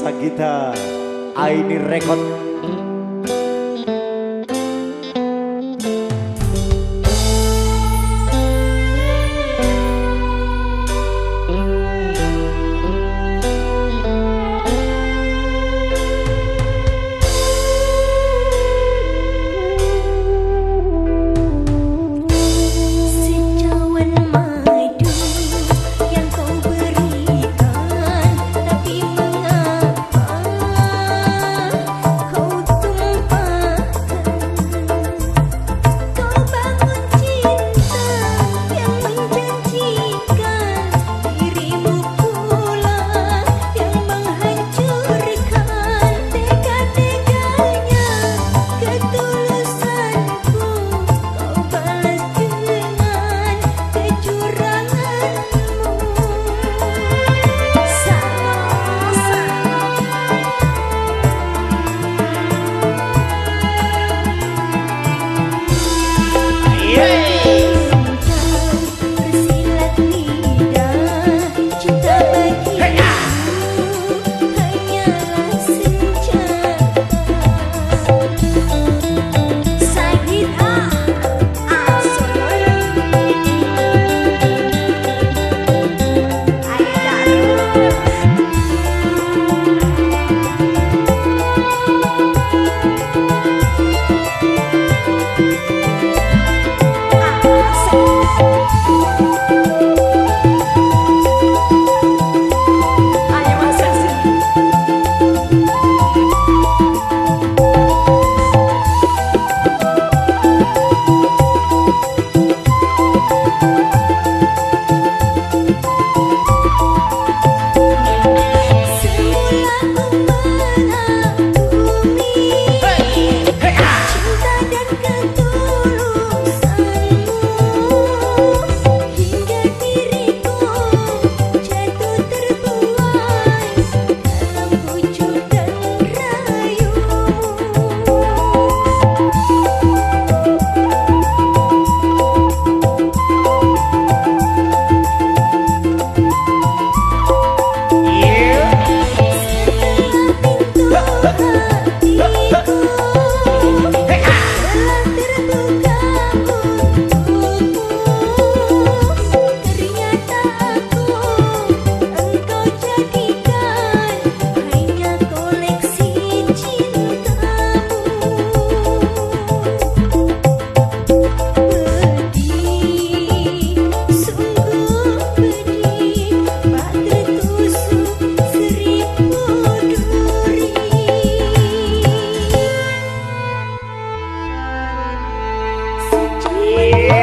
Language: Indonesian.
Sagita Aini Record yeah.